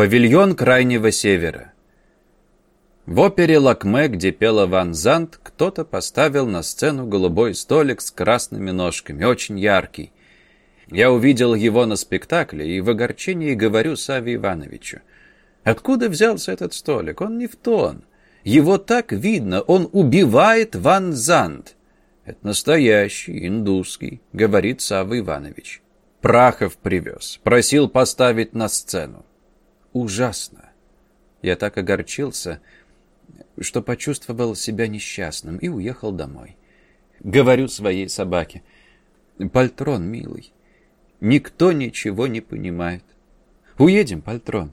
Павильон Крайнего Севера. В опере «Лакме», где пела Ван Зант, кто-то поставил на сцену голубой столик с красными ножками, очень яркий. Я увидел его на спектакле и в огорчении говорю Саве Ивановичу. Откуда взялся этот столик? Он не в тон. Его так видно, он убивает Ван Зант. Это настоящий, индусский, говорит Савва Иванович. Прахов привез, просил поставить на сцену. Ужасно. Я так огорчился, что почувствовал себя несчастным и уехал домой. Говорю своей собаке, «Пальтрон, милый, никто ничего не понимает. Уедем, Пальтрон,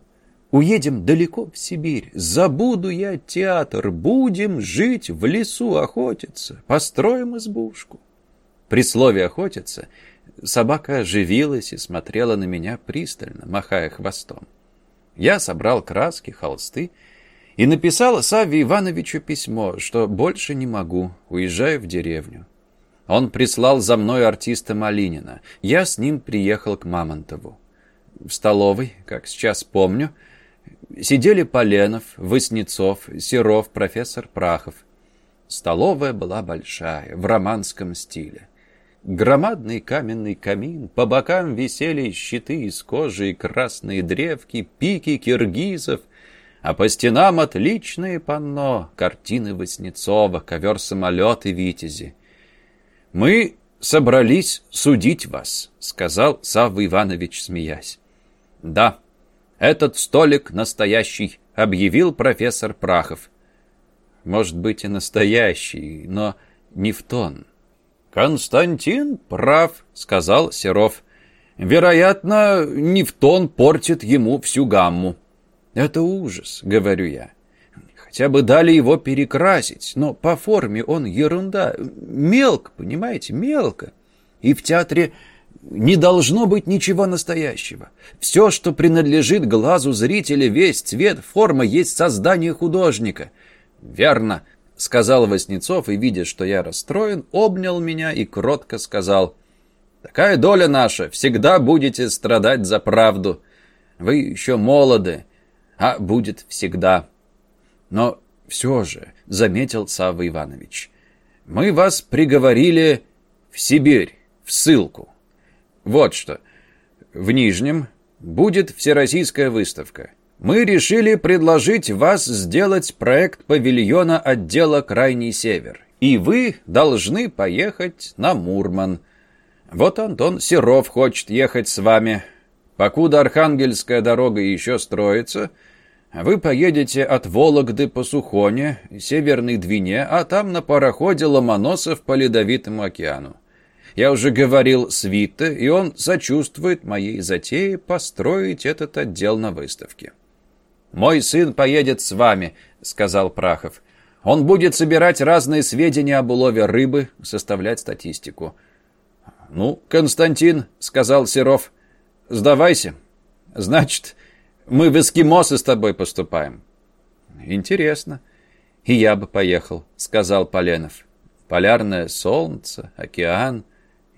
уедем далеко в Сибирь. Забуду я театр, будем жить в лесу, охотиться, построим избушку». При слове «охотиться» собака оживилась и смотрела на меня пристально, махая хвостом. Я собрал краски, холсты и написал Савве Ивановичу письмо, что больше не могу, уезжаю в деревню. Он прислал за мной артиста Малинина. Я с ним приехал к Мамонтову. В столовой, как сейчас помню, сидели Поленов, Воснецов, Серов, профессор Прахов. Столовая была большая, в романском стиле. Громадный каменный камин, по бокам висели щиты из кожи и красные древки, пики киргизов, а по стенам отличные панно, картины Васнецова, ковер-самолет и витязи. «Мы собрались судить вас», — сказал Савва Иванович, смеясь. «Да, этот столик настоящий», — объявил профессор Прахов. «Может быть и настоящий, но не в тон». «Константин прав», — сказал Серов. «Вероятно, не в тон портит ему всю гамму». «Это ужас», — говорю я. «Хотя бы дали его перекрасить, но по форме он ерунда. Мелко, понимаете, мелко. И в театре не должно быть ничего настоящего. Все, что принадлежит глазу зрителя, весь цвет, форма, есть создание художника». «Верно», — сказал Васнецов, и, видя, что я расстроен, обнял меня и кротко сказал, «Такая доля наша, всегда будете страдать за правду. Вы еще молоды, а будет всегда». Но все же, — заметил Савва Иванович, — мы вас приговорили в Сибирь, в ссылку. Вот что, в Нижнем будет всероссийская выставка. Мы решили предложить вас сделать проект павильона отдела «Крайний Север». И вы должны поехать на Мурман. Вот Антон Серов хочет ехать с вами. Покуда Архангельская дорога еще строится, вы поедете от Вологды по Сухоне, Северной Двине, а там на пароходе Ломоносов по Ледовитому океану. Я уже говорил с Витте, и он сочувствует моей затее построить этот отдел на выставке. «Мой сын поедет с вами», — сказал Прахов. «Он будет собирать разные сведения об улове рыбы, составлять статистику». «Ну, Константин», — сказал Серов, — «сдавайся. Значит, мы в эскимосы с тобой поступаем». «Интересно. И я бы поехал», — сказал Поленов. «Полярное солнце, океан,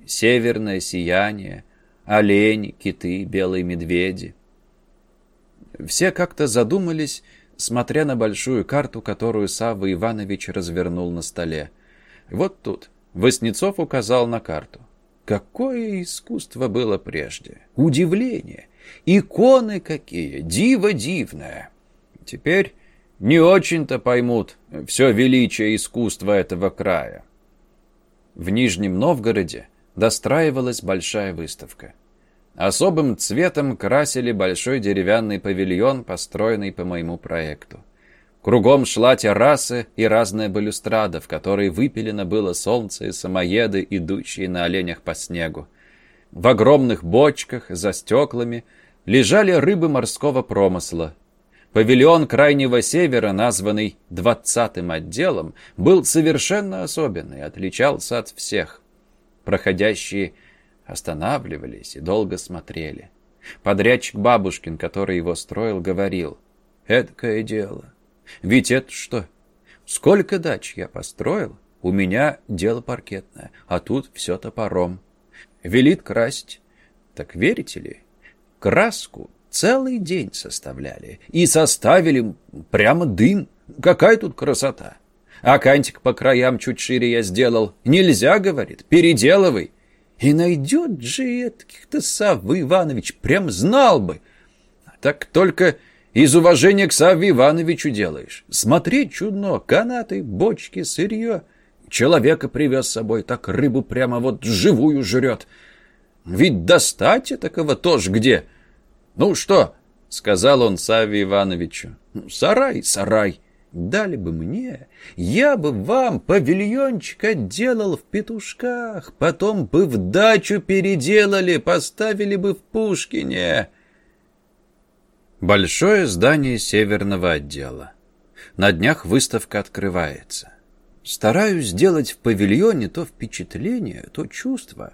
северное сияние, олени, киты, белые медведи». Все как-то задумались, смотря на большую карту, которую Савва Иванович развернул на столе. Вот тут Воснецов указал на карту. Какое искусство было прежде! Удивление! Иконы какие! Диво дивное! Теперь не очень-то поймут все величие искусства этого края. В Нижнем Новгороде достраивалась большая выставка. Особым цветом красили большой деревянный павильон, построенный по моему проекту. Кругом шла террасы и разная балюстрада, в которой выпилено было солнце и самоеды, идущие на оленях по снегу. В огромных бочках за стеклами лежали рыбы морского промысла. Павильон Крайнего Севера, названный «двадцатым отделом», был совершенно особенный, отличался от всех. Проходящие останавливались и долго смотрели. Подрядчик Бабушкин, который его строил, говорил, «Эдакое дело. Ведь это что? Сколько дач я построил? У меня дело паркетное, а тут все топором. Велит красить. Так верите ли? Краску Целый день составляли. И составили прямо дым. Какая тут красота. А кантик по краям чуть шире я сделал. Нельзя, говорит, переделывай. И найдет же каких-то Савва Иванович, прям знал бы. Так только из уважения к Савве Ивановичу делаешь. Смотреть чудно, канаты, бочки, сырье. Человека привез с собой, так рыбу прямо вот живую жрет. Ведь достать такого тоже где? Ну что, сказал он Савве Ивановичу. «Ну, сарай, сарай. Дали бы мне, я бы вам павильончик отделал в петушках, потом бы в дачу переделали, поставили бы в Пушкине. Большое здание северного отдела. На днях выставка открывается. Стараюсь сделать в павильоне то впечатление, то чувство,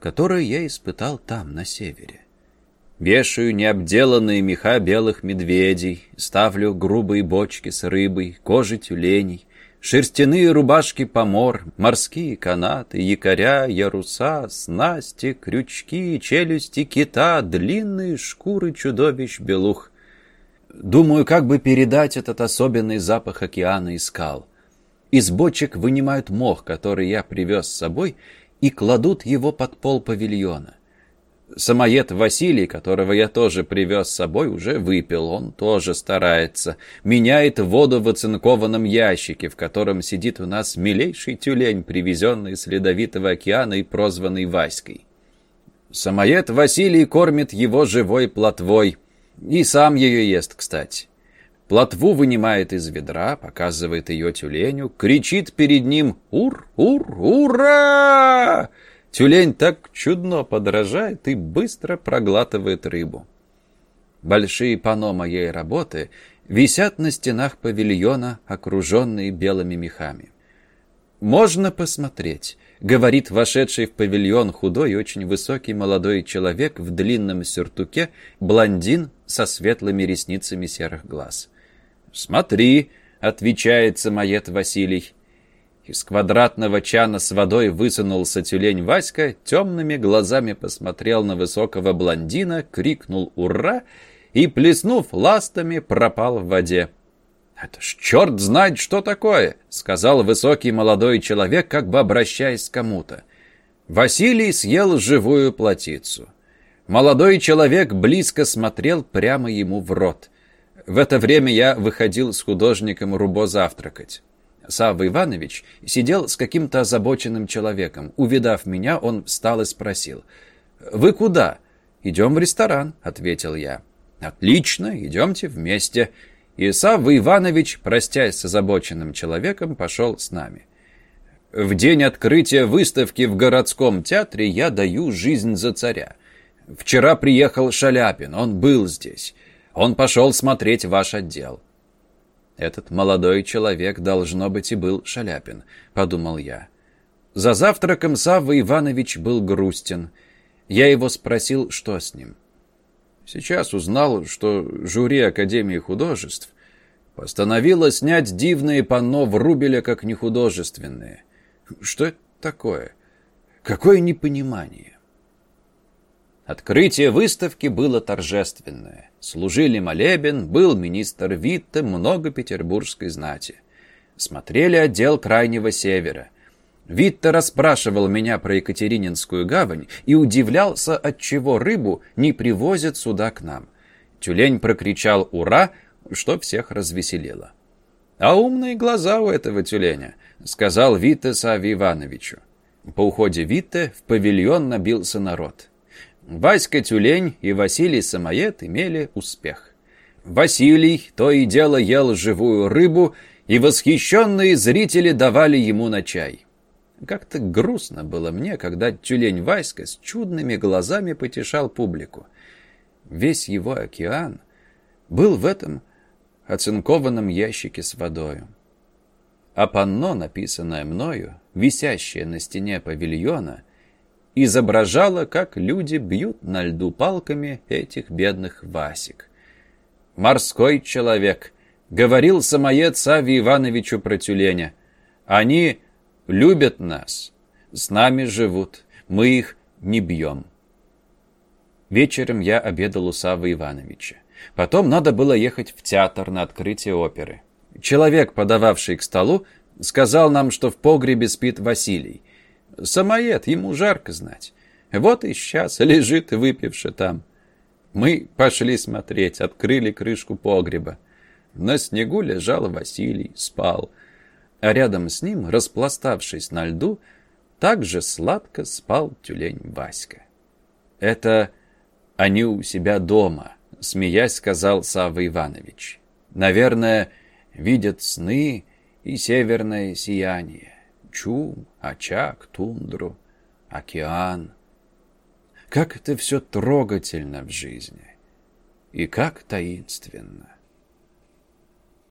которое я испытал там, на севере. Вешаю необделанные меха белых медведей, ставлю грубые бочки с рыбой, кожи тюленей, шерстяные рубашки помор, морские канаты, якоря, яруса, снасти, крючки, челюсти кита, длинные шкуры чудовищ белух. Думаю, как бы передать этот особенный запах океана и скал. Из бочек вынимают мох, который я привез с собой, и кладут его под пол павильона. Самоед Василий, которого я тоже привез с собой, уже выпил. Он тоже старается. Меняет воду в оцинкованном ящике, в котором сидит у нас милейший тюлень, привезенный с Ледовитого океана и прозванный Васькой. Самоед Василий кормит его живой плотвой. И сам ее ест, кстати. Плотву вынимает из ведра, показывает ее тюленю, кричит перед ним «Ур! Ур! Ура!» Тюлень так чудно подражает и быстро проглатывает рыбу. Большие пано моей работы висят на стенах павильона, окруженные белыми мехами. «Можно посмотреть», — говорит вошедший в павильон худой и очень высокий молодой человек в длинном сюртуке, блондин со светлыми ресницами серых глаз. «Смотри», — отвечает самоед Василий, из квадратного чана с водой высунулся тюлень Васька, темными глазами посмотрел на высокого блондина, крикнул «Ура!» и, плеснув ластами, пропал в воде. «Это ж черт знает, что такое!» — сказал высокий молодой человек, как бы обращаясь к кому-то. Василий съел живую плотицу. Молодой человек близко смотрел прямо ему в рот. В это время я выходил с художником Рубо завтракать. Савва Иванович сидел с каким-то озабоченным человеком. Увидав меня, он встал и спросил. «Вы куда?» «Идем в ресторан», — ответил я. «Отлично, идемте вместе». И Савва Иванович, простясь с озабоченным человеком, пошел с нами. В день открытия выставки в городском театре я даю жизнь за царя. Вчера приехал Шаляпин, он был здесь. Он пошел смотреть ваш отдел. Этот молодой человек, должно быть, и был Шаляпин, подумал я. За завтраком Савва Иванович был грустен. Я его спросил, что с ним. Сейчас узнал, что жюри Академии художеств постановило снять дивные панно Врубеля как нехудожественные. Что это такое? Какое непонимание? Открытие выставки было торжественное. Служили молебен, был министр Витте, много петербургской знати. Смотрели отдел Крайнего Севера. Витте расспрашивал меня про Екатерининскую гавань и удивлялся, отчего рыбу не привозят сюда к нам. Тюлень прокричал «Ура!», что всех развеселило. «А умные глаза у этого тюленя», — сказал Витте Саве Ивановичу. По уходе Витте в павильон набился народ. Васька Тюлень и Василий Самоед имели успех. Василий то и дело ел живую рыбу, и восхищенные зрители давали ему на чай. Как-то грустно было мне, когда тюлень Васька с чудными глазами потешал публику. Весь его океан был в этом оцинкованном ящике с водою. А панно, написанное мною, висящее на стене павильона, изображала, как люди бьют на льду палками этих бедных Васик. «Морской человек», — говорил самоед Саве Ивановичу про тюленя. «Они любят нас, с нами живут, мы их не бьем». Вечером я обедал у Савы Ивановича. Потом надо было ехать в театр на открытие оперы. Человек, подававший к столу, сказал нам, что в погребе спит Василий. Самоед, ему жарко знать. Вот и сейчас лежит выпивший там. Мы пошли смотреть, открыли крышку погреба. На снегу лежал Василий, спал. А рядом с ним, распластавшись на льду, также сладко спал тюлень Васька. Это они у себя дома, смеясь, сказал Савва Иванович. Наверное, видят сны и северное сияние. Чум, очаг, тундру, океан. Как это все трогательно в жизни и как таинственно.